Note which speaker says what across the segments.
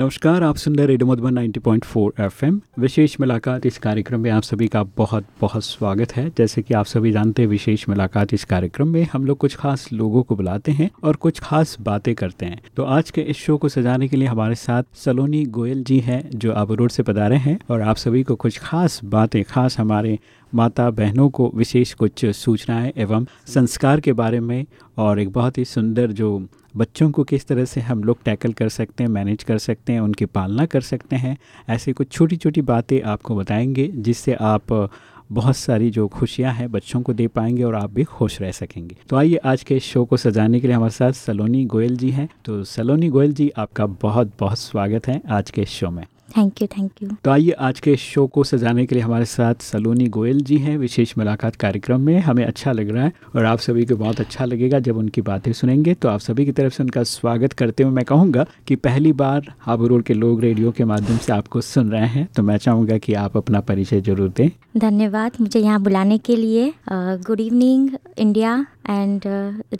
Speaker 1: नमस्कार, आप सुन रहे रेडियो मधुबन 90.4 एफएम। विशेष मुलाकात इस कार्यक्रम में आप सभी का बहुत बहुत स्वागत है। जैसे कि आप सभी जानते हैं, विशेष मुलाकात इस कार्यक्रम में हम लोग कुछ खास लोगों को बुलाते हैं और कुछ खास बातें करते हैं। तो आज के इस शो को सजाने के लिए हमारे साथ सलोनी गोयल जी हैं, जो अब रोड से पधारे हैं और आप सभी को कुछ खास बातें, खास हमारे माता बहनों को विशेष कुछ सूचनाएँ एवं संस्कार के बारे में और एक बहुत ही सुंदर जो बच्चों को किस तरह से हम लोग टैकल कर सकते हैं, मैनेज कर सकते हैं, उनकी पालना कर सकते हैं, ऐसी कुछ छोटी छोटी बातें आपको बताएँगे, जिससे आप बहुत सारी जो खुशियाँ हैं बच्चों को दे पाएँगे और आप भी खुश रह सकेंगे। तो आइए आज के शो को सजाने के लिए हमारे साथ सलोनी गोयल जी हैं। तो सलोनी गोयल जी, आपका बहुत बहुत स्वागत है आज के शो में।
Speaker 2: थैंक यू थैंक यू
Speaker 1: तो आइए आज के शो को सजाने के लिए हमारे साथ सलोनी गोयल जी हैं। विशेष मुलाकात कार्यक्रम में हमें अच्छा लग रहा है और आप सभी को बहुत अच्छा लगेगा जब उनकी बातें सुनेंगे। तो आप सभी की तरफ़ से उनका स्वागत करते हुए मैं कहूँगा कि पहली बार हाबू रोड के लोग रेडियो के माध्यम से आपको सुन रहे हैं। तो मैं चाहूँगा कि आप अपना परिचय ज़रूर दें।
Speaker 2: धन्यवाद मुझे यहाँ बुलाने के लिए। Good evening India and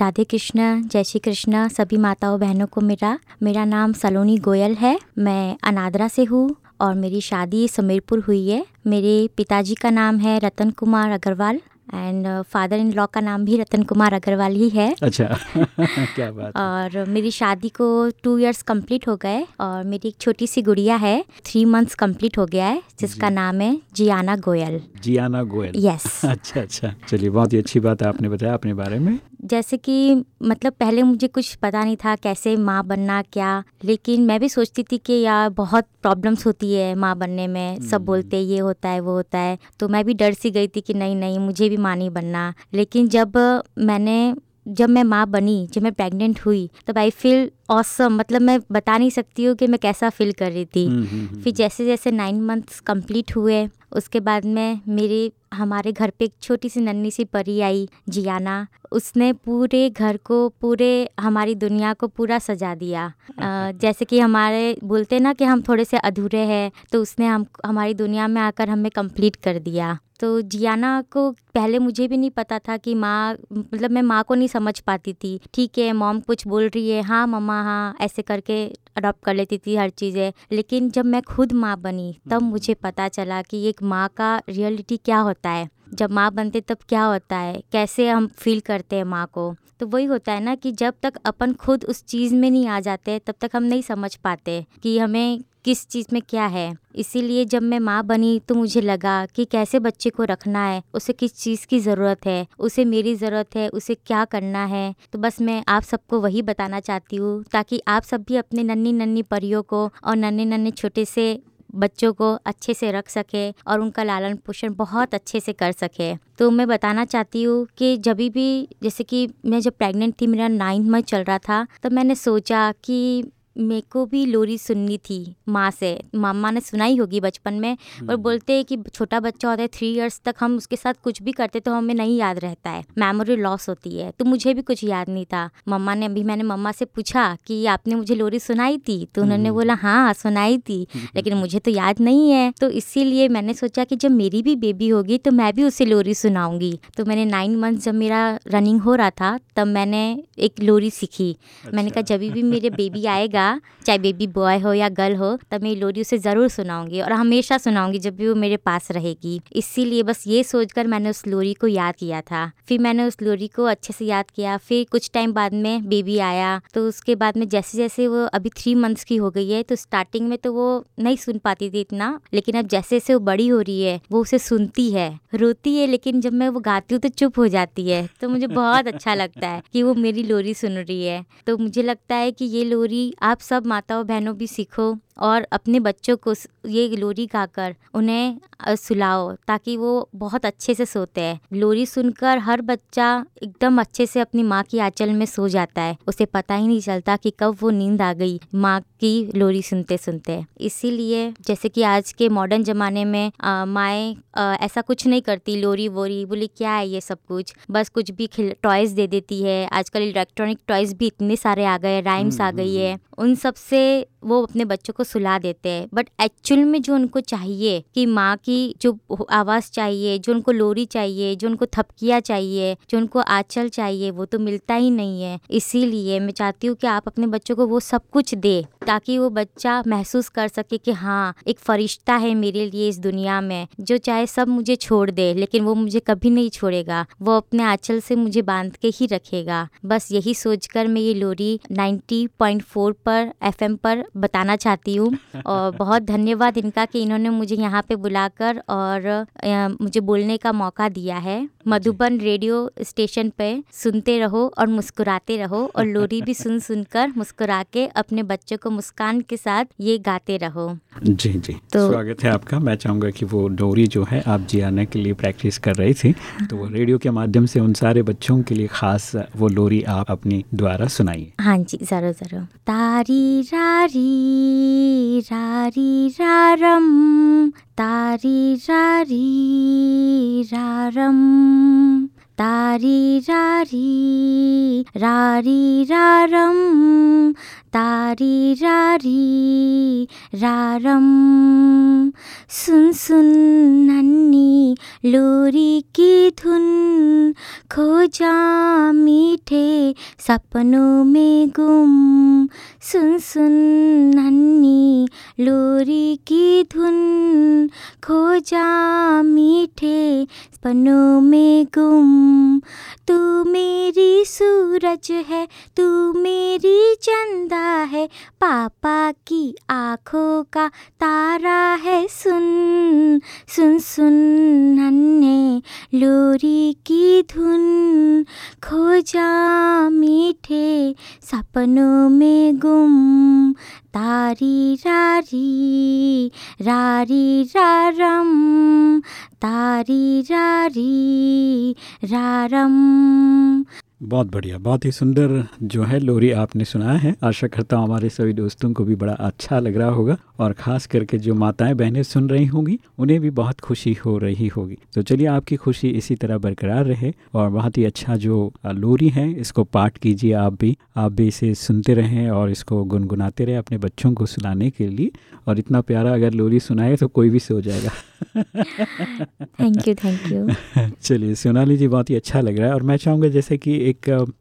Speaker 2: Radhe Krishna जय श्री कृष्ण सभी माताओं बहनों को मेरा मेरा नाम सलोनी गोयल है। मैं अनादरा से हूँ। और मेरी शादी समीरपुर हुई है। मेरे पिताजी का नाम है Ratan Kumar Agarwal. And father in law का नाम भी रतन कुमार अग्रवाल ही है।
Speaker 1: अच्छा। क्या बात
Speaker 2: और मेरी शादी को टू इयर्स कंप्लीट हो गए और मेरी एक छोटी सी गुड़िया है थ्री मंथ्स कंप्लीट हो गया है जिसका नाम है जियाना गोयल।
Speaker 1: जियाना गोयल।
Speaker 2: यस
Speaker 1: अच्छा अच्छा। चलिए बहुत ही अच्छी बात है आपने बताया अपने बारे में।
Speaker 2: जैसे कि मतलब पहले मुझे कुछ पता नहीं था कैसे माँ बनना क्या लेकिन मैं भी सोचती थी कि यार बहुत प्रॉब्लम्स होती है माँ बनने में। सब बोलते ये होता है वो होता है। तो मैं भी डर सी गई थी कि नहीं नहीं मुझे भी माँ नहीं बनना। लेकिन जब मैंने जब मैं माँ बनी जब मैं प्रेग्नेंट हुई तब आई फील ऑसम मतलब मैं बता नहीं सकती हूँ कि मैं कैसा फील कर रही थी। फिर जैसे जैसे नाइन मंथ्स कंप्लीट हुए उसके बाद में मेरे हमारे घर पे एक छोटी सी नन्ही सी परी आई जियाना। उसने पूरे घर को पूरे हमारी दुनिया को पूरा सजा दिया। जैसे कि हमारे बोलते ना कि हम थोड़े से अधूरे हैं तो उसने हम हमारी दुनिया में आकर हमें कंप्लीट कर दिया। तो जियाना को पहले मुझे भी नहीं पता था कि माँ मतलब मैं माँ को नहीं समझ पाती थी। ठीक है मॉम कुछ बोल रही है हाँ मम्मा हाँ ऐसे करके अडॉप्ट कर लेती थी हर चीज़ें। लेकिन जब मैं खुद माँ बनी तब मुझे पता चला कि एक माँ का रियलिटी क्या होता है। जब माँ बनते तब क्या होता है कैसे हम फील करते हैं माँ को। तो वही होता है ना कि जब तक अपन खुद उस चीज़ में नहीं आ जाते तब तक हम नहीं समझ पाते कि हमें किस चीज़ में क्या है। इसीलिए जब मैं माँ बनी तो मुझे लगा कि कैसे बच्चे को रखना है, उसे किस चीज़ की ज़रूरत है, उसे मेरी ज़रूरत है, उसे क्या करना है। तो बस मैं आप सबको वही बताना चाहती हूँ ताकि आप सब भी अपने नन्नी नन्नी परियों को और नन्हे नन्हे छोटे से बच्चों को अच्छे से रख सके और उनका लालन पोषण बहुत अच्छे से कर सके। तो मैं बताना चाहती हूँ कि जब भी, जैसे कि मैं जब प्रेग्नेंट थी, मेरा नाइन्थ मंथ चल रहा था तो मैंने सोचा कि मेरे को भी लोरी सुननी थी माँ से। मामा ने सुनाई होगी बचपन में और बोलते हैं कि छोटा बच्चा होता है थ्री इयर्स तक हम उसके साथ कुछ भी करते तो हमें नहीं याद रहता है। मेमोरी लॉस होती है तो मुझे भी कुछ याद नहीं था। मम्मा ने अभी मैंने मम्मा से पूछा कि आपने मुझे लोरी सुनाई थी? तो उन्होंने बोला हाँ सुनाई थी लेकिन मुझे तो याद नहीं है। तो इसीलिए मैंने सोचा कि जब मेरी भी बेबी होगी तो मैं भी उसे लोरी सुनाऊँगी। तो मैंने नाइन मंथ जब मेरा रनिंग हो रहा था तब मैंने एक लोरी सीखी। मैंने कहा जब भी मेरे बेबी आएगा चाहे बेबी बॉय हो या गर्ल हो, तब मैं लोरी उसे ज़रूर सुनाऊँगी और हमेशा सुनाऊँगी जब भी वो मेरे पास रहेगी। इसीलिए बस ये सोचकर मैंने उस लोरी को याद किया था। फिर मैंने उस लोरी को अच्छे से याद किया। फिर कुछ टाइम बाद में बेबी आया। तो उसके बाद में जैसे जैसे वो अभी थ्री मंथ्स की हो गई है तो स्टार्टिंग में तो वो नहीं सुन पाती थी इतना। लेकिन अब जैसे जैसे वो बड़ी हो रही है, वो उसे सुनती है। रोती है, लेकिन जब मैं वो गाती हूँ तो चुप हो जाती है। तो मुझे बहुत अच्छा लगता है कि वो मेरी लोरी सुन रही है। तो मुझे लगता है कि ये लोरी आप सब माताओं बहनों भी सीखो और अपने बच्चों को ये लोरी गाकर उन्हें सुलाओ ताकि वो बहुत अच्छे से सोते हैं। लोरी सुनकर हर बच्चा एकदम अच्छे से अपनी माँ की आंचल में सो जाता है। उसे पता ही नहीं चलता कि कब वो नींद आ गई माँ की लोरी सुनते सुनते इसीलिए जैसे कि आज के मॉडर्न ज़माने में माएँ ऐसा कुछ नहीं करती, लोरी वोरी, बोली, क्या है ये सब कुछ? बस कुछ भी टॉयज़ दे देती है। आजकल इलेक्ट्रॉनिक टॉयज़ भी इतने सारे आ गए राइम्स आ गई है। उन सबसे वो अपने बच्चों को सुला देते हैं। बट एक्चुअल में जो उनको चाहिए कि माँ की जो आवाज़ चाहिए, जो उनको लोरी चाहिए, जो उनको थपकिया चाहिए, जो उनको आंचल चाहिए, वो तो मिलता ही नहीं है। इसीलिए मैं चाहती हूँ कि आप अपने बच्चों को वो सब कुछ दे, ताकि वो बच्चा महसूस कर सके कि हाँ एक फरिश्ता है मेरे लिए इस दुनिया में, जो चाहे सब मुझे छोड़ दे, लेकिन वो मुझे कभी नहीं छोड़ेगा। वो अपने आंचल से मुझे बाँध के ही रखेगा। बस यही सोचकर मैं ये लोरी 90.4 पर एफएम पर बताना चाहती हूँ। और बहुत धन्यवाद इनका कि इन्होंने मुझे यहाँ पे बुलाकर और मुझे बोलने का मौका दिया है। मधुबन रेडियो स्टेशन पे सुनते रहो और मुस्कुराते रहो और लोरी भी सुन सुनकर मुस्कुरा के अपने बच्चों को मुस्कान के साथ ये गाते रहो।
Speaker 1: जी जी। तो स्वागत है आपका। मैं चाहूँगा कि वो डोरी जो है आप जी आने के लिए प्रैक्टिस कर रही थी। तो वो रेडियो के माध्यम से उन सारे बच्चों के लिए खास वो लोरी आप अपनी द्वारा सुनाइए।
Speaker 2: हाँ जी ज़रूर ज़रूर। तारी रारी रारी रारम तारी रारी रारम तारी रारी रारी रारम तारी रारी रारम। सुन सुन नन्नी लोरी की धुन। खो जा मीठे सपनों में गुम। सुन सुन नन्नी लोरी की धुन। खो जा मीठे सपनों में गुम। तू मेरी सूरज है, तू मेरी चंदा है, पापा की आँखों का तारा है। सुन सुन सुन, नन्हे लोरी की धुन, खो जा मीठे सपनों में गुम तारी रारी रारी रारम तारी रारी रारम।
Speaker 1: बहुत बढ़िया बहुत ही सुंदर जो है लोरी आपने सुनाया है। आशा करता हूँ हमारे सभी दोस्तों को भी बड़ा अच्छा लग रहा होगा और ख़ास करके जो माताएँ बहनें सुन रही होंगी उन्हें भी बहुत खुशी हो रही होगी। तो चलिए आपकी खुशी इसी तरह बरकरार रहे और बहुत ही अच्छा जो लोरी है इसको पाठ कीजिए आप भी। आप भी इसे सुनते रहें और इसको गुनगुनाते रहे अपने बच्चों को सुनाने के लिए। और इतना प्यारा अगर लोरी सुनाए तो कोई भी सो जाएगा।
Speaker 2: थैंक यू थैंक यू
Speaker 1: चलिए सोनाली जी बहुत ही अच्छा लग रहा है। और मैं चाहूँगा जैसे कि एक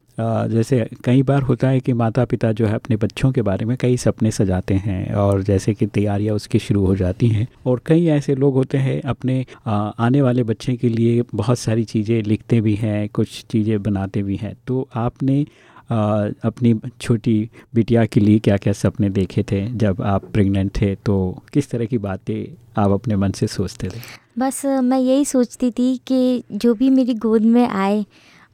Speaker 1: जैसे कई बार होता है कि माता पिता जो है अपने बच्चों के बारे में कई सपने सजाते हैं और जैसे कि तैयारियाँ उसकी शुरू हो जाती हैं और कई ऐसे लोग होते हैं अपने आने वाले बच्चे के लिए बहुत सारी चीज़ें लिखते भी हैं, कुछ चीज़ें बनाते भी हैं। तो आपने अपनी छोटी बिटिया के लिए क्या क्या सपने देखे थे? जब आप प्रेग्नेंट थे तो किस तरह की बातें आप अपने मन से सोचते थे?
Speaker 2: बस मैं यही सोचती थी कि जो भी मेरी गोद में आए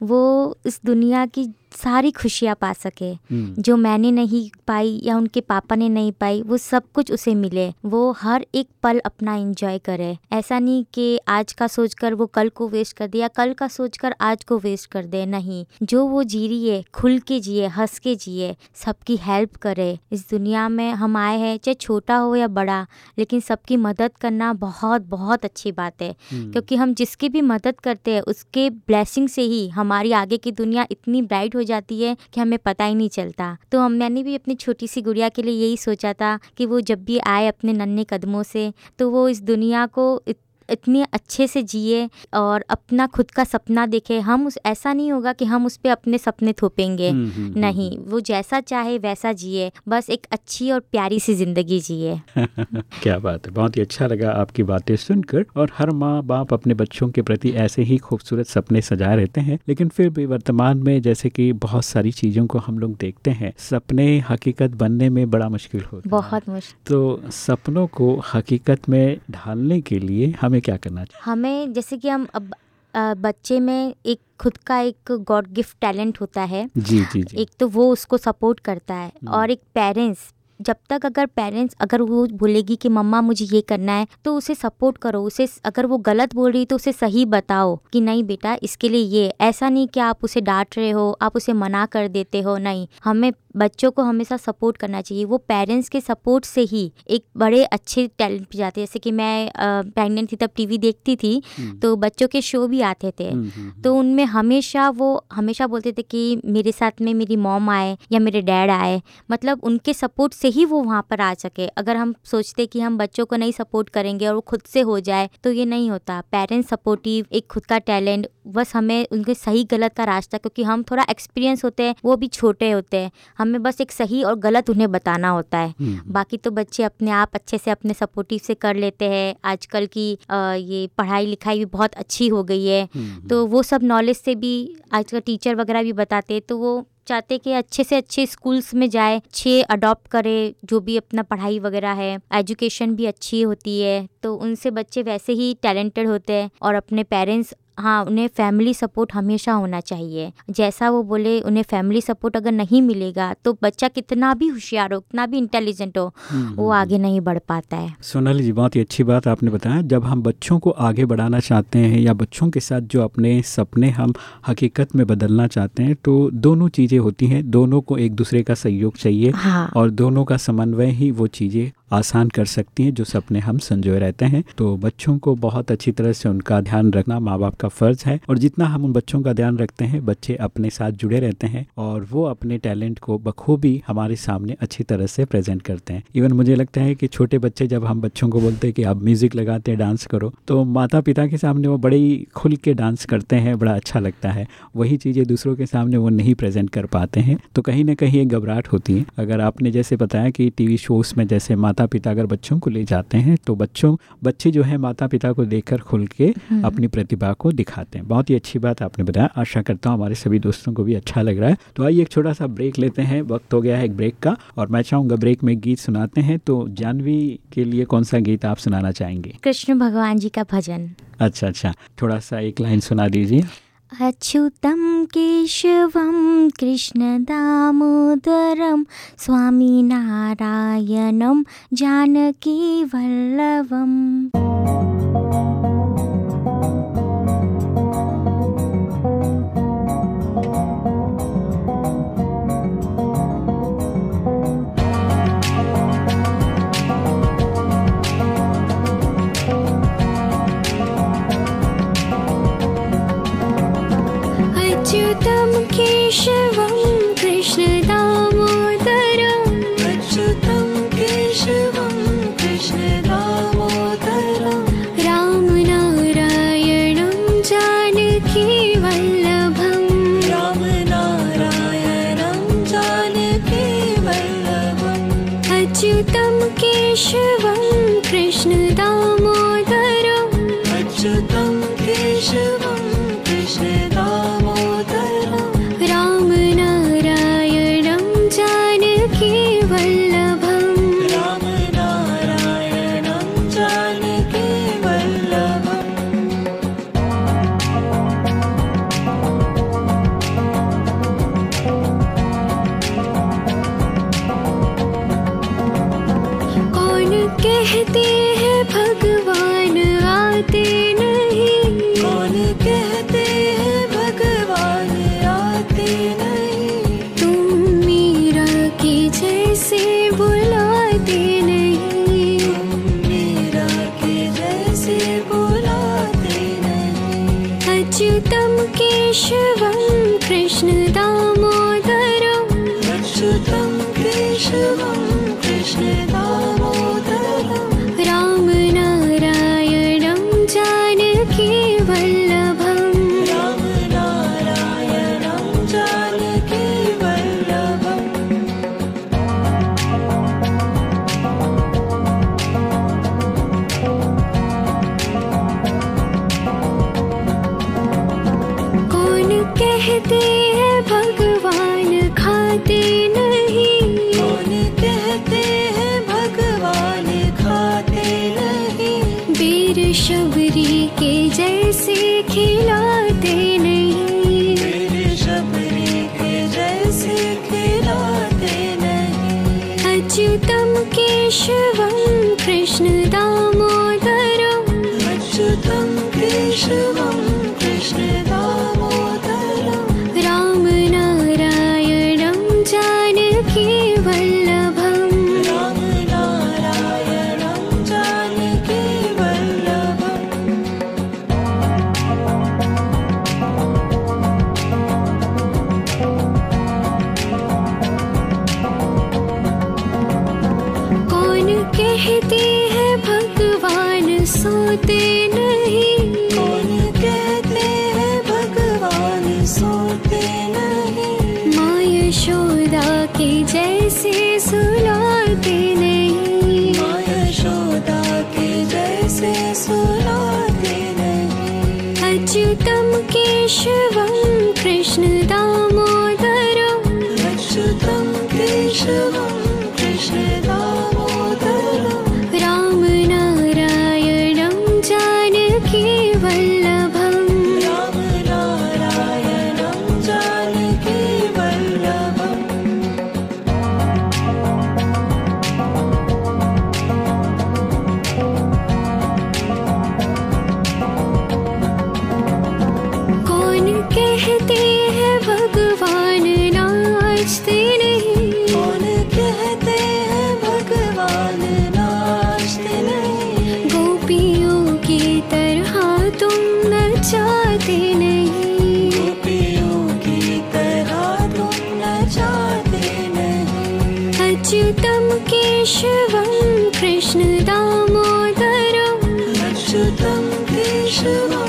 Speaker 2: वो इस दुनिया की सारी खुशियाँ पा सके। हम्म। जो मैंने नहीं पाई या उनके पापा ने नहीं पाई वो सब कुछ उसे मिले। वो हर एक पल अपना इंजॉय करे। ऐसा नहीं कि आज का सोचकर वो कल को वेस्ट कर दे या कल का सोचकर आज को वेस्ट कर दे नहीं। जो वो जी रही है खुल के जिए हंस के जिए सबकी हेल्प करे। इस दुनिया में हम आए हैं चाहे छोटा हो या बड़ा लेकिन सबकी मदद करना बहुत बहुत अच्छी बात है। हम्म। क्योंकि हम जिसकी भी मदद करते हैं उसके ब्लेसिंग से ही हमारी आगे की दुनिया इतनी ब्राइट हो जाती है कि हमें पता ही नहीं चलता। तो हम, मैंने भी अपनी छोटी सी गुड़िया के लिए यही सोचा था कि वो जब भी आए अपने नन्हे कदमों से तो वो इस दुनिया को इतने अच्छे से जिए और अपना खुद का सपना देखे हम उस ऐसा नहीं होगा कि हम उस पर अपने सपने थोपेंगे। हम्म, हम्म, हम्म, नहीं वो जैसा चाहे वैसा जिए बस एक अच्छी और प्यारी सी ज़िंदगी जिए।
Speaker 1: क्या बात है बहुत ही अच्छा लगा आपकी बातें सुनकर और हर माँ बाप अपने बच्चों के प्रति ऐसे ही खूबसूरत सपने सजाए रहते हैं लेकिन फिर भी वर्तमान में जैसे कि बहुत सारी चीज़ों को हम लोग देखते हैं सपने हकीकत बनने में बड़ा मुश्किल होता
Speaker 2: बहुत मुश्किल।
Speaker 1: तो सपनों को हकीकत में ढालने के लिए हमें हमें क्या करना चाहिए?
Speaker 2: हमें जैसे कि हम अब बच्चे में एक खुद का एक गॉड गिफ्ट टैलेंट होता है।
Speaker 1: जी जी जी।
Speaker 2: एक तो वो उसको सपोर्ट करता है हम्म। और एक पेरेंट्स जब तक अगर पेरेंट्स अगर वो बोलेगी कि मम्मा मुझे ये करना है तो उसे सपोर्ट करो उसे अगर वो गलत बोल रही है तो उसे सही बताओ कि नहीं बेटा इसके लिए ये ऐसा नहीं कि आप उसे डांट रहे हो आप उसे मना कर देते हो नहीं। हमें बच्चों को हमेशा सपोर्ट करना चाहिए वो पेरेंट्स के सपोर्ट से ही एक बड़े अच्छे टैलेंट पे जाते हैं। जैसे कि मैं प्रेगनेंट थी तब टीवी देखती थी तो बच्चों के शो भी आते थे। तो उनमें हमेशा वो हमेशा बोलते थे कि मेरे साथ में मेरी मॉम आए या मेरे डैड आए मतलब उनके सपोर्ट से ही वो वहाँ पर आ सके। अगर हम सोचते कि हम बच्चों को नहीं सपोर्ट करेंगे और वो खुद से हो जाए तो ये नहीं होता। पेरेंट्स सपोर्टिव एक खुद का टैलेंट बस हमें उनके सही गलत का रास्ता क्योंकि हम थोड़ा एक्सपीरियंस होते हैं वो भी छोटे होते हैं। हमें बस एक सही और गलत उन्हें बताना होता है।
Speaker 1: हम्म।
Speaker 2: बाकी तो बच्चे अपने आप अच्छे से अपने सपोर्टिव से कर लेते हैं। आजकल की ये पढ़ाई लिखाई भी बहुत अच्छी हो गई है।
Speaker 1: हम्म,
Speaker 2: तो वो सब नॉलेज से भी आजकल टीचर वगैरह भी बताते हैं तो वो चाहते कि अच्छे से अच्छे स्कूल्स में जाए, अच्छे अडॉप्ट करे, जो भी अपना पढ़ाई वगैरह है एजुकेशन भी अच्छी होती है तो उनसे बच्चे वैसे ही टैलेंटेड होते हैं और अपने पेरेंट्स हाँ उन्हें फैमिली सपोर्ट हमेशा होना चाहिए। जैसा वो बोले उन्हें फैमिली सपोर्ट अगर नहीं मिलेगा तो बच्चा कितना भी होशियार हो कितना भी इंटेलिजेंट हो
Speaker 1: हम्म,
Speaker 2: वो आगे नहीं बढ़ पाता है।
Speaker 1: सोनाली जी बहुत ही अच्छी बात आपने बताया। जब हम बच्चों को आगे बढ़ाना चाहते हैं या बच्चों के साथ जो अपने सपने हम हकीकत में बदलना चाहते हैं तो दोनों चीज़ें होती हैं। दोनों को एक दूसरे का सहयोग चाहिए
Speaker 2: हाँ।
Speaker 1: और दोनों का समन्वय ही वो चीज़ें आसान कर सकती हैं, जो सपने हम संजोए रहते हैं। तो बच्चों को बहुत अच्छी तरह से उनका ध्यान रखना माँ बाप का फ़र्ज़ है और जितना हम उन बच्चों का ध्यान रखते हैं, बच्चे अपने साथ जुड़े रहते हैं और वो अपने टैलेंट को बखूबी हमारे सामने अच्छी तरह से प्रेजेंट करते हैं। इवन मुझे लगता है कि छोटे बच्चे जब हम बच्चों को बोलते हैं कि आप म्यूज़िक लगाते हैं, डांस करो तो माता पिता के सामने वो बड़े खुल के डांस करते हैं, बड़ा अच्छा लगता है। वही चीज़ें दूसरों के सामने वो नहीं प्रेजेंट कर पाते हैं तो कहीं ना कहीं घबराहट होती है। अगर आपने जैसे बताया कि टीवी शोज़ में जैसे पिता अगर बच्चों को ले जाते हैं तो बच्चों बच्चे जो है माता पिता को देखकर खुल के अपनी प्रतिभा को दिखाते हैं। बहुत ही अच्छी बात आपने बताया। आशा करता हूँ हमारे सभी दोस्तों को भी अच्छा लग रहा है। तो आइए एक छोटा सा ब्रेक लेते हैं। वक्त हो गया है एक ब्रेक का और मैं चाहूँगा ब्रेक में गीत सुनाते हैं। तो जानवी के लिए कौन सा गीत आप सुनाना चाहेंगे?
Speaker 2: कृष्ण भगवान जी का भजन।
Speaker 1: अच्छा अच्छा। थोड़ा सा एक लाइन सुना दीजिए।
Speaker 2: अच्युतं केशवं कृष्णदामोदरं स्वामिनारायणं जानकीवल्लभम्।
Speaker 3: केशवं Shiva. सोते नहीं मया शोदा के जै सुनाति मया शोदा के जै नहीं। अच्युतम केशव कृष्ण दर अच्युतम केशव तं केशवं कृष्णदामादरं श्रुतं केशवम्।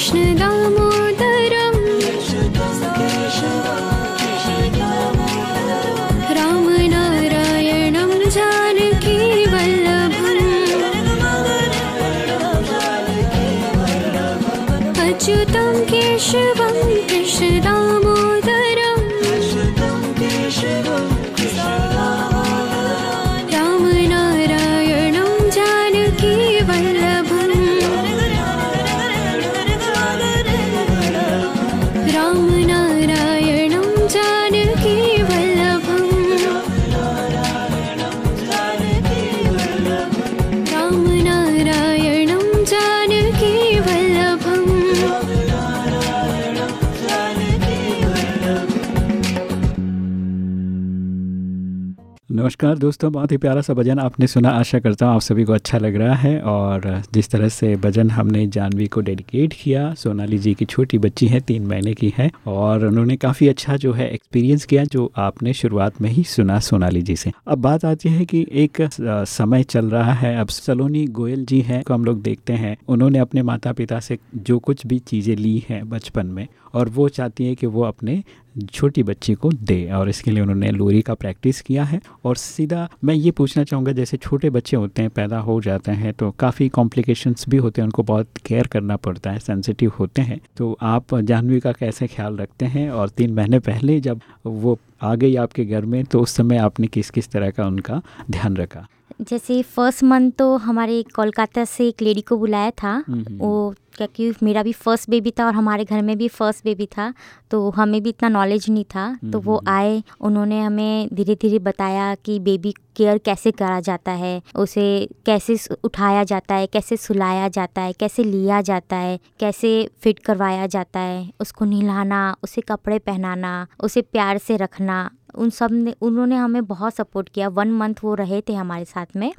Speaker 3: śniegam
Speaker 1: नमस्कार दोस्तों, बहुत ही प्यारा सा भजन आपने सुना। आशा करता हूँ आप सभी को अच्छा लग रहा है और जिस तरह से भजन हमने जानवी को डेडिकेट किया, सोनाली जी की छोटी बच्ची है, तीन महीने की है और उन्होंने काफ़ी अच्छा जो है एक्सपीरियंस किया जो आपने शुरुआत में ही सुना सोनाली जी से। अब बात आती है कि एक समय चल रहा है। अब सलोनी गोयल जी हैं, को हम लोग देखते हैं। उन्होंने अपने माता पिता से जो कुछ भी चीज़ें ली हैं बचपन में और वो चाहती है कि वो अपने छोटी बच्ची को दे और इसके लिए उन्होंने लोरी का प्रैक्टिस किया है। और सीधा मैं ये पूछना चाहूँगा जैसे छोटे बच्चे होते हैं पैदा हो जाते हैं तो काफ़ी कॉम्प्लिकेशंस भी होते हैं उनको बहुत केयर करना पड़ता है सेंसिटिव होते हैं। तो आप जाह्नवी का कैसे ख्याल रखते हैं? और तीन महीने पहले जब वो आ गई आपके घर में तो उस समय आपने किस किस तरह का उनका ध्यान रखा?
Speaker 2: जैसे फ़र्स्ट मंथ तो हमारे कोलकाता से एक लेडी को बुलाया था
Speaker 1: हम्म।
Speaker 2: वो क्योंकि मेरा भी फ़र्स्ट बेबी था और हमारे घर में भी फ़र्स्ट बेबी था तो हमें भी इतना नॉलेज नहीं था। तो वो आए उन्होंने हमें धीरे धीरे बताया कि बेबी केयर कैसे करा जाता है उसे कैसे उठाया जाता है कैसे सुलाया जाता है कैसे लिया जाता है कैसे फिट करवाया जाता है उसको नहलाना उसे कपड़े पहनाना उसे प्यार से रखना उन सबने उन्होंने हमें बहुत सपोर्ट किया। वन मंथ वो रहे थे हमारे साथ में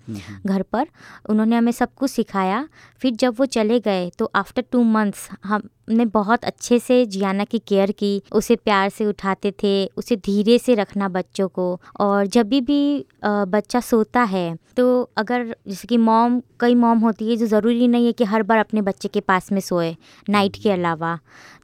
Speaker 2: घर पर। उन्होंने हमें सब कुछ सिखाया। फिर जब वो चले गए तो आफ्टर टू मंथ्स हमने बहुत अच्छे से जियाना की केयर की। उसे प्यार से उठाते थे उसे धीरे से रखना बच्चों को। और जब भी भी बच्चा सोता है तो अगर जैसे कि मॉम कई मॉम होती है जो ज़रूरी नहीं है कि हर बार अपने बच्चे के पास में सोए नाइट के अलावा।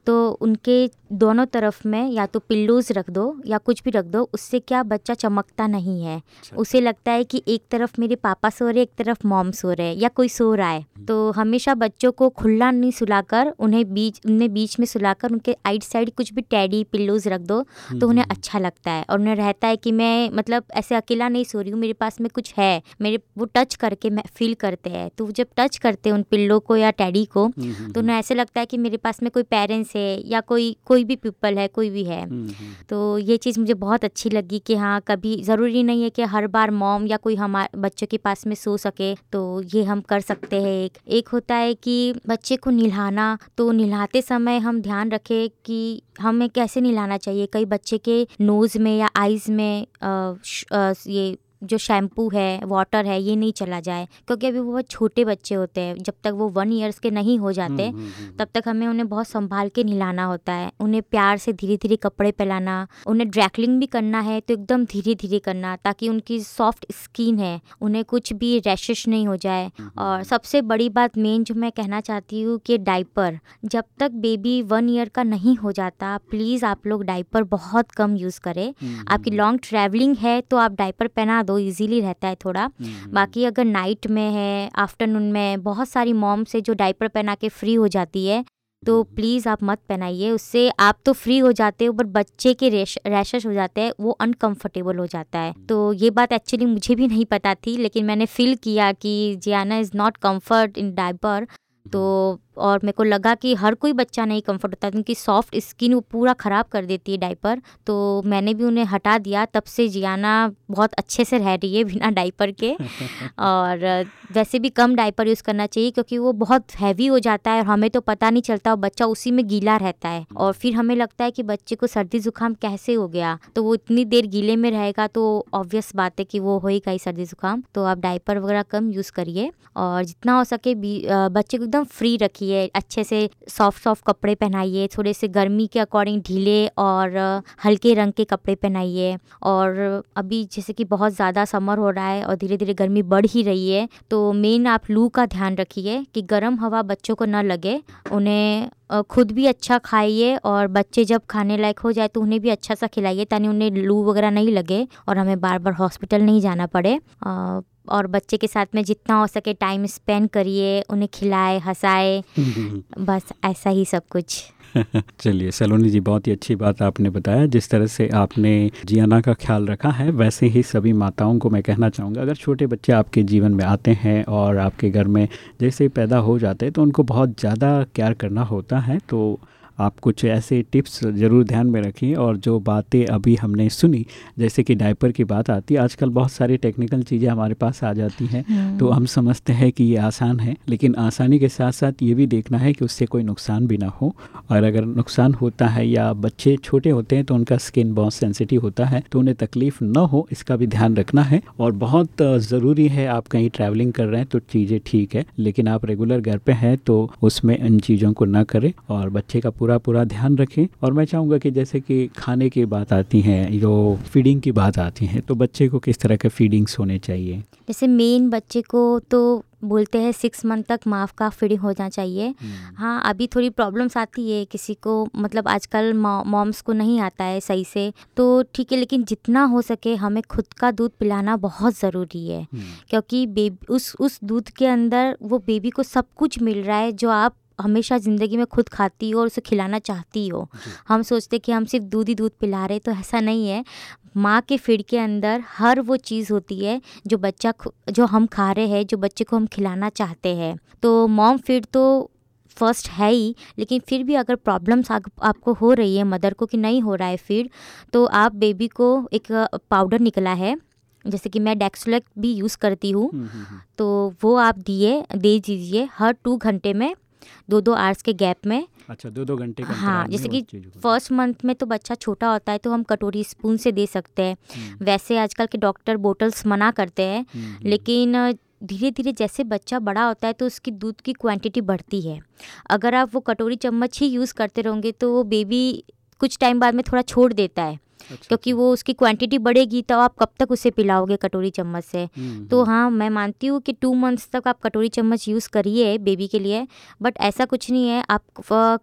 Speaker 2: तो उनके दोनों तरफ़ में या तो पिल्लोज रख दो या कुछ भी रख दो उससे क्या बच्चा चमकता नहीं है? उसे लगता है कि एक तरफ़ मेरे पापा सो रहे एक तरफ़ मॉम सो रहे या कोई सो रहा है। तो हमेशा बच्चों को खुला नहीं सुलाकर उन्हें बीच उन्हें बीच में सुलाकर उनके आइट साइड कुछ भी टैडी पिल्लोज रख दो तो उन्हें अच्छा लगता है। और उन्हें रहता है कि मैं मतलब ऐसे अकेला नहीं सो रही हूँ मेरे पास में कुछ है मेरे वो टच करके मैं फील करते हैं। तो जब टच करते हैं उन पिल्लो को या टैडी को तो उन्हें ऐसे लगता है कि मेरे पास में कोई पेरेंट्स है या कोई कोई भी पीपल है कोई भी है। तो ये चीज़ मुझे बहुत अच्छी लगी कि हाँ कभी ज़रूरी नहीं है कि हर बार मॉम या कोई हमारे बच्चों के पास में सो सके तो ये हम कर सकते हैं एक। एक होता है कि बच्चे को नहलाना तो नहलाते समय हम ध्यान रखें कि हमें कैसे नहलाना चाहिए। कई बच्चे के नोज़ में या आइज़ में अ, श- अ, ये जो शैम्पू है वाटर है ये नहीं चला जाए। क्योंकि अभी वो बहुत छोटे बच्चे होते हैं जब तक वो वन ईयर्स के नहीं हो जाते तब तक हमें उन्हें बहुत संभाल के नहलाना होता है। उन्हें प्यार से धीरे धीरे कपड़े पहलाना उन्हें ड्रैकलिंग भी करना है तो एकदम धीरे धीरे करना ताकि उनकी सॉफ्ट स्किन है उन्हें कुछ भी रैशेस नहीं हो जाए। और सबसे बड़ी बात मेन जो मैं कहना चाहती हूँ कि डाइपर जब तक बेबी वन ईयर का नहीं हो जाता प्लीज़ आप लोग डाइपर बहुत कम यूज़ करें। आपकी लॉन्ग ट्रैवलिंग है तो आप डाइपर पहना दो इजीली रहता है थोड़ा। बाकी अगर नाइट में है आफ्टरनून में बहुत सारी मॉम से जो डाइपर पहना के फ्री हो जाती है। तो प्लीज़ आप मत पहनाइए उससे आप तो फ्री हो जाते हो बट बच्चे के रेश रैशेस हो जाते हैं वो अनकंफर्टेबल हो जाता है। तो ये बात एक्चुअली मुझे भी नहीं पता थी लेकिन मैंने फील किया कि Jiyana is not comfort in diaper तो और मेरे को लगा कि हर कोई बच्चा नहीं कंफर्ट होता क्योंकि सॉफ्ट स्किन वो पूरा ख़राब कर देती है डाइपर तो मैंने भी उन्हें हटा दिया। तब से जियाना बहुत अच्छे से रह रही है बिना डाइपर के। और वैसे भी कम डाइपर यूज़ करना चाहिए क्योंकि वो बहुत हैवी हो जाता है और हमें तो पता नहीं चलता और बच्चा उसी में गीला रहता है। और फिर हमें लगता है कि बच्चे को सर्दी जुकाम कैसे हो गया? तो वो इतनी देर गीले में रहेगा तो ऑब्वियस बात है कि वो होएगा ही सर्दी जुकाम। तो आप डाइपर वगैरह कम यूज़ करिए और जितना हो सके बच्चे को एकदम फ्री रखिए। अच्छे से सॉफ्ट सॉफ्ट कपड़े पहनाइए, थोड़े से गर्मी के अकॉर्डिंग ढीले और हल्के रंग के कपड़े पहनाइए। और अभी जैसे कि बहुत ज़्यादा समर हो रहा है और धीरे धीरे गर्मी बढ़ ही रही है तो मेन आप लू का ध्यान रखिए कि गर्म हवा बच्चों को न लगे, उन्हें खुद भी अच्छा खाइए और बच्चे जब खाने लायक हो जाए तो उन्हें भी अच्छा सा खिलाइए ताकि उन्हें लू वगैरह नहीं लगे और हमें बार बार हॉस्पिटल नहीं जाना पड़े। और बच्चे के साथ में जितना हो सके टाइम स्पेंड करिए उन्हें खिलाए हंसाए बस ऐसा ही सब कुछ।
Speaker 1: चलिए, सलोनी जी, बहुत ही अच्छी बात आपने बताया। जिस तरह से आपने जियाना का ख्याल रखा है, वैसे ही सभी माताओं को मैं कहना चाहूँगा, अगर छोटे बच्चे आपके जीवन में आते हैं और आपके घर में जैसे पैदा हो जाते हैं तो उनको बहुत ज़्यादा केयर करना होता है तो आप कुछ ऐसे टिप्स ज़रूर ध्यान में रखें और जो बातें अभी हमने सुनी जैसे कि डायपर की बात आती है आजकल बहुत सारी टेक्निकल चीज़ें हमारे पास आ जाती हैं तो हम समझते हैं कि ये आसान है लेकिन आसानी के साथ साथ ये भी देखना है कि उससे कोई नुकसान भी ना हो। और अगर नुकसान होता है या बच्चे छोटे होते हैं तो उनका स्किन बहुत सेंसिटिव होता है तो उन्हें तकलीफ़ न हो इसका भी ध्यान रखना है। और बहुत ज़रूरी है आप कहीं ट्रैवलिंग कर रहे हैं तो चीज़ें ठीक है लेकिन आप रेगुलर घर पे हैं तो उसमें इन चीज़ों को ना करें और बच्चे का पूरा पूरा पूरा ध्यान रखें। और मैं चाहूँगा कि जैसे कि खाने की बात आती है जो फीडिंग की बात आती है तो बच्चे को किस तरह के फीडिंग्स होने चाहिए?
Speaker 2: जैसे मेन बच्चे को तो बोलते हैं सिक्स मंथ तक माफ़ का फीडिंग होना चाहिए। हाँ अभी थोड़ी प्रॉब्लम्स आती है किसी को मतलब आजकल मॉम्स को नहीं आता है सही से। तो ठीक है लेकिन जितना हो सके हमें खुद का दूध पिलाना बहुत ज़रूरी है। क्योंकि बेबी उस उस दूध के अंदर वो बेबी को सब कुछ मिल रहा है जो आप हमेशा ज़िंदगी में खुद खाती हो और उसे खिलाना चाहती हो। हम सोचते कि हम सिर्फ़ दूध ही दूध पिला रहे तो ऐसा नहीं है। माँ के फ़ीड के अंदर हर वो चीज़ होती है जो बच्चा जो हम खा रहे हैं जो बच्चे को हम खिलाना चाहते हैं। तो मॉम फ़ीड तो फ़र्स्ट है ही लेकिन फिर भी अगर प्रॉब्लम्स आप, आपको हो रही है मदर को कि नहीं हो रहा है फ़ीड तो आप बेबी को एक पाउडर निकला है जैसे कि मैं डेक्सोलेक भी यूज़ करती हूँ। तो वो आप दिए दे दीजिए हर टू घंटे में दो दो आवर्स के गैप में।
Speaker 1: अच्छा दो दो घंटे का
Speaker 2: हाँ जैसे कि फ़र्स्ट मंथ में तो बच्चा छोटा होता है तो हम कटोरी स्पून से दे सकते हैं।
Speaker 1: हम्म,
Speaker 2: वैसे आजकल के डॉक्टर बोटल्स मना करते हैं
Speaker 1: हम्म, हम्म,
Speaker 2: लेकिन धीरे धीरे जैसे बच्चा बड़ा होता है तो उसकी दूध की क्वांटिटी बढ़ती है। अगर आप वो कटोरी चम्मच ही यूज़ करते रहोगे तो वो बेबी कुछ टाइम बाद में थोड़ा छोड़ देता है।
Speaker 1: अच्छा,
Speaker 2: क्योंकि वो उसकी क्वांटिटी बढ़ेगी तो आप कब तक उसे पिलाओगे कटोरी चम्मच से?
Speaker 1: हम्म,
Speaker 2: तो
Speaker 1: हम्म,
Speaker 2: हाँ मैं मानती हूँ कि टू मंथ्स तक आप कटोरी चम्मच यूज़ करिए बेबी के लिए बट ऐसा कुछ नहीं है आप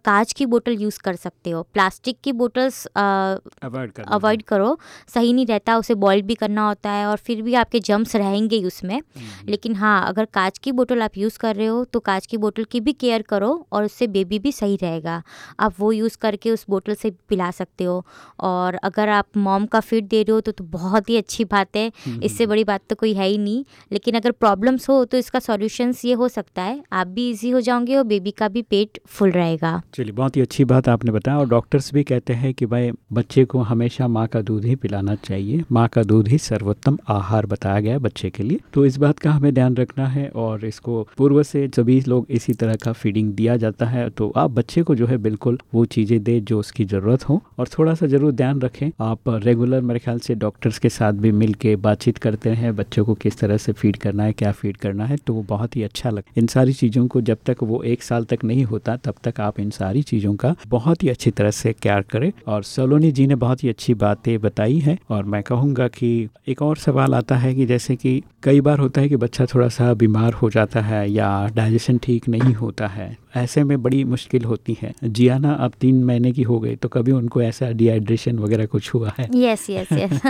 Speaker 2: कांच की बोतल यूज़ कर सकते हो। प्लास्टिक की बोटल्स
Speaker 1: अवॉइड कर
Speaker 2: करो। सही नहीं रहता उसे बॉईल भी करना होता है और फिर भी आपके जम्स रहेंगे उसमें। लेकिन हाँ अगर कांच की बोतल आप यूज़ कर रहे हो तो कांच की बोतल की भी केयर करो और उससे बेबी भी सही रहेगा। आप वो यूज़ करके उस बोतल से पिला सकते हो। और अगर आप मॉम का फ़ीड दे रहे हो तो, तो बहुत ही अच्छी बात है। इससे बड़ी बात तो कोई है ही नहीं। लेकिन अगर प्रॉब्लम्स हो तो इसका सॉल्यूशंस ये हो सकता है। आप भी इजी हो जाओगे और बेबी का भी पेट फुल रहेगा।
Speaker 1: चलिए बहुत ही अच्छी बात आपने बताया और डॉक्टर्स भी कहते हैं कि भाई बच्चे को हमेशा माँ का दूध ही पिलाना चाहिए। माँ का दूध ही सर्वोत्तम आहार बताया गया है बच्चे के लिए। तो इस बात का हमें ध्यान रखना है और इसको पूर्व से सभी लोग इसी तरह का फीडिंग दिया जाता है। तो आप बच्चे को जो है बिल्कुल वो चीज़ें दे जो उसकी ज़रूरत हो और थोड़ा सा ज़रूर ध्यान रखें। आप रेगुलर मेरे ख्याल से डॉक्टर्स के साथ भी मिल के बातचीत करते हैं, बच्चों को किस तरह से फ़ीड करना है, क्या फ़ीड करना है तो वो बहुत ही अच्छा लग इन सारी चीज़ों को जब तक वो एक साल तक नहीं होता, तब तक आप इन सारी चीज़ों का बहुत ही अच्छी तरह से केयर करें। और सलोनी जी ने बहुत ही अच्छी बातें बताई है, और मैं कहूँगा कि एक और सवाल आता है कि जैसे कि कई बार होता है कि बच्चा थोड़ा सा बीमार हो जाता है या डाइजेशन ठीक नहीं होता है, ऐसे में बड़ी मुश्किल होती है। जियाना, अब तीन महीने की हो गई तो कभी उनको ऐसा डिहाइड्रेशन वगैरह कुछ हुआ है।
Speaker 2: यस यस यस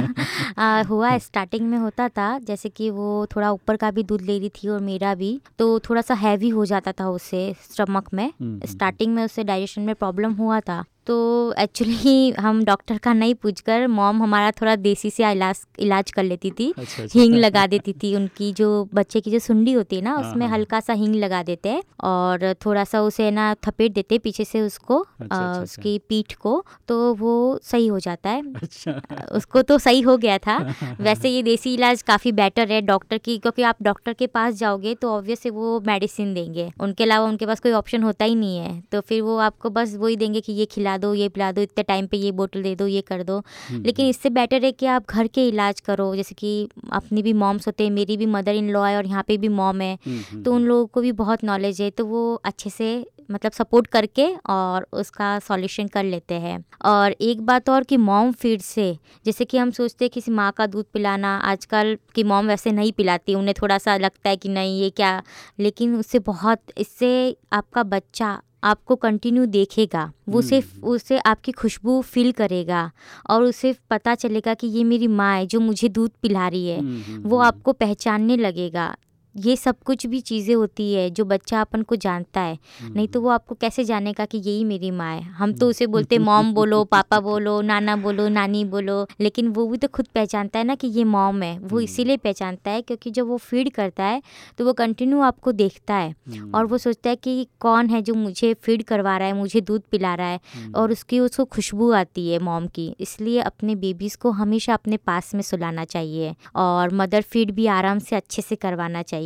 Speaker 2: हुआ स्टार्टिंग में होता था जैसे कि वो थोड़ा ऊपर का भी दूध ले रही थी और मेरा भी तो थोड़ा सा हैवी हो जाता था उससे स्टमक में।
Speaker 1: हम्म,
Speaker 2: स्टार्टिंग में उससे डाइजेशन में प्रॉब्लम हुआ था। तो एक्चुअली हम डॉक्टर का नहीं पूछकर मॉम हमारा थोड़ा देसी से इलाज इलाज कर लेती थी
Speaker 1: अच्छा, अच्छा।
Speaker 2: हींग लगा देती थी उनकी जो बच्चे की जो सुंडी होती है ना
Speaker 1: हाँ,
Speaker 2: उसमें
Speaker 1: हाँ।
Speaker 2: हल्का सा हींग लगा देते हैं और थोड़ा सा उसे ना थपेट देते पीछे से उसको
Speaker 1: अच्छा,
Speaker 2: अ,
Speaker 1: अच्छा, अच्छा।
Speaker 2: उसकी पीठ को तो वो सही हो जाता है
Speaker 1: अच्छा
Speaker 2: उसको तो सही हो गया था वैसे ये देसी इलाज काफ़ी बेटर है डॉक्टर की क्योंकि आप डॉक्टर के पास जाओगे तो ऑब्वियस वो मेडिसिन देंगे उनके अलावा उनके पास कोई ऑप्शन होता ही नहीं है तो फिर वो आपको बस वही देंगे कि ये खिला दो ये पिला दो इतने टाइम पे ये बोतल दे दो ये कर दो। लेकिन इससे बेटर है कि आप घर के इलाज करो जैसे कि अपनी भी मॉम्स होते हैं मेरी भी मदर इन लॉ है और यहाँ पे भी मॉम है तो उन लोगों को भी बहुत नॉलेज है तो वो अच्छे से मतलब सपोर्ट करके और उसका सॉल्यूशन कर लेते हैं। और एक बात और कि मॉम फ़ीड से जैसे कि हम सोचते हैं किसी माँ का दूध पिलाना आजकल की मॉम वैसे नहीं पिलाती उन्हें थोड़ा सा लगता है कि नहीं ये क्या? लेकिन उससे बहुत इससे आपका बच्चा आपको कंटिन्यू देखेगा। वो सिर्फ़ उसे आपकी खुशबू फील करेगा और उसे पता चलेगा कि ये मेरी माँ है जो मुझे दूध पिला रही है। वो आपको पहचानने लगेगा। ये सब कुछ भी चीज़ें होती है जो बच्चा अपन को जानता है। नहीं तो वो आपको कैसे जानेगा कि यही मेरी माँ है? हम तो उसे बोलते मॉम बोलो पापा बोलो नाना बोलो नानी बोलो। लेकिन वो भी तो खुद पहचानता है ना कि ये मॉम है। वो इसीलिए पहचानता है क्योंकि जब वो फ़ीड करता है तो वो कंटिन्यू आपको देखता है। और वो सोचता है कि कौन है जो मुझे फ़ीड करवा रहा है मुझे दूध पिला रहा है? और उसकी उसको खुशबू आती है मॉम की। इसलिए अपने बेबीज़ को हमेशा अपने पास में सुलाना चाहिए। और मदर फ़ीड भी आराम से अच्छे से करवाना चाहिए।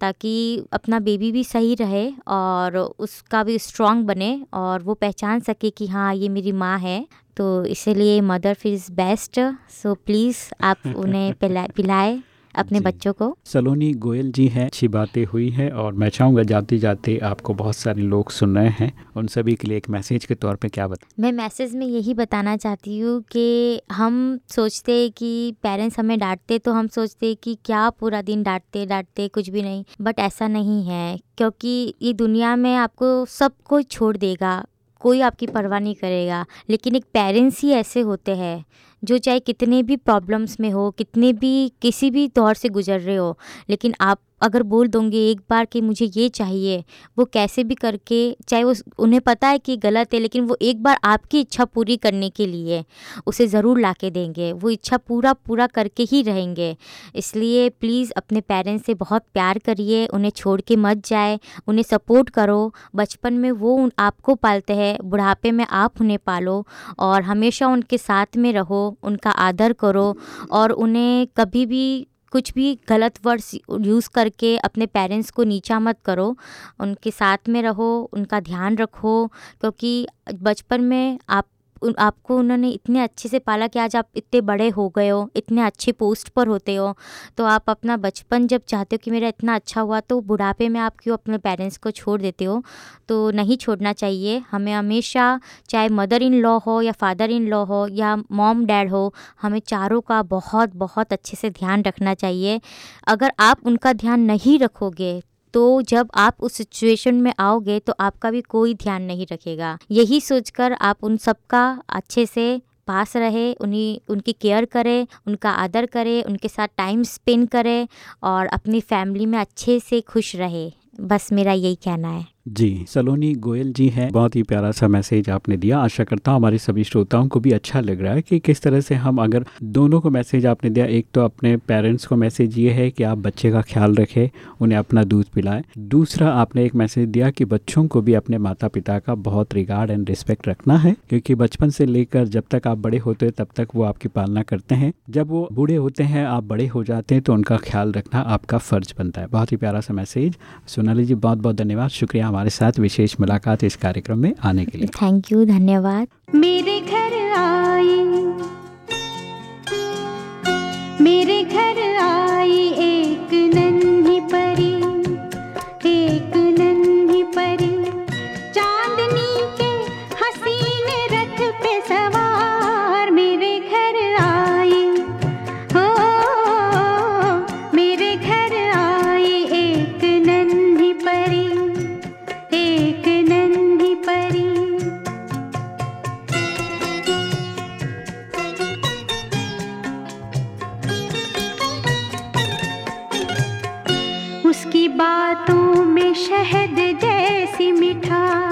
Speaker 2: ताकि अपना बेबी भी सही रहे और उसका भी स्ट्रॉन्ग बने और वो पहचान सके कि हाँ ये मेरी माँ है। तो इसलिए मदर फिर इज़ बेस्ट सो प्लीज़ आप उन्हें पिला पिलाए। अपने बच्चों को।
Speaker 1: सलोनी गोयल जी हैं अच्छी बातें हुई हैं और मैं चाहूँगा जाते जाते आपको बहुत सारे लोग सुन रहे हैं। उन सभी के लिए एक मैसेज के तौर पे क्या बता
Speaker 2: मैं मैसेज में यही बताना चाहती हूँ कि हम सोचते हैं कि पेरेंट्स हमें डांटते तो हम सोचते हैं कि क्या पूरा दिन डांटते डांटते कुछ भी नहीं। बट ऐसा नहीं है क्योंकि ये दुनिया में आपको सब कोई छोड़ देगा कोई आपकी परवाह नहीं करेगा। लेकिन एक पेरेंट्स ही ऐसे होते हैं। जो चाहे कितने भी प्रॉब्लम्स में हो, कितने भी, किसी भी दौर से गुजर रहे हो, लेकिन आप अगर बोल दोगे, एक बार कि मुझे ये चाहिए, वो कैसे भी करके, चाहे वो उन्हें पता है कि गलत है, लेकिन वो एक बार आपकी इच्छा पूरी करने के लिए उसे ज़रूर ला के देंगे। वो इच्छा पूरा पूरा करके ही रहेंगे। इसलिए प्लीज़ अपने पेरेंट्स से बहुत प्यार करिए, उन्हें छोड़ के मत जाए, उन्हें सपोर्ट करो। बचपन में वो आपको पालते हैं, बुढ़ापे में आप उन्हें पालो और हमेशा उनके साथ में रहो, उनका आदर करो और उन्हें कभी भी कुछ भी गलत वर्ड्स यूज़ करके अपने पेरेंट्स को नीचा मत करो, उनके साथ में रहो, उनका ध्यान रखो, क्योंकि बचपन में आप आपको उन्होंने इतने अच्छे से पाला कि आज आप इतने बड़े हो गए हो, इतने अच्छे पोस्ट पर होते हो। तो आप अपना बचपन जब चाहते हो कि मेरा इतना अच्छा हुआ तो बुढ़ापे में आप क्यों अपने पेरेंट्स को छोड़ देते हो? तो नहीं छोड़ना चाहिए। हमें हमेशा, चाहे मदर इन लॉ हो या फादर इन लॉ हो या मॉम डैड हो, हमें चारों का बहुत बहुत अच्छे से ध्यान रखना चाहिए। अगर आप उनका ध्यान नहीं रखोगे तो जब आप उस सिचुएशन में आओगे तो आपका भी कोई ध्यान नहीं रखेगा। यही सोचकर आप उन सबका अच्छे से पास रहे, उन्हीं, उनकी केयर करें, उनका आदर करें, उनके साथ टाइम स्पेंड करें और अपनी फैमिली में अच्छे से खुश रहे। बस मेरा यही कहना है।
Speaker 1: जी, सलोनी गोयल जी हैं। बहुत ही प्यारा सा मैसेज आपने दिया। आशा करता हूँ हमारे सभी श्रोताओं को भी अच्छा लग रहा है कि किस तरह से हम अगर दोनों को मैसेज आपने दिया, एक तो अपने पेरेंट्स को मैसेज ये है कि आप बच्चे का ख्याल रखें, उन्हें अपना दूध पिलाएँ। दूसरा, आपने एक मैसेज दिया कि बच्चों को भी अपने माता पिता का बहुत रिगार्ड एंड रिस्पेक्ट रखना है, क्योंकि बचपन से लेकर जब तक आप बड़े होते तब तक वो आपकी पालना करते हैं। जब वो बूढ़े होते हैं, आप बड़े हो जाते हैं तो उनका ख्याल रखना आपका फ़र्ज़ बनता है। बहुत ही प्यारा सा मैसेज। सोनाली जी बहुत बहुत धन्यवाद। शुक्रिया हमारे साथ विशेष मुलाकात इस कार्यक्रम में आने के लिए।
Speaker 2: थैंक यू धन्यवाद।
Speaker 3: मेरे घर आई मेरे घर
Speaker 4: था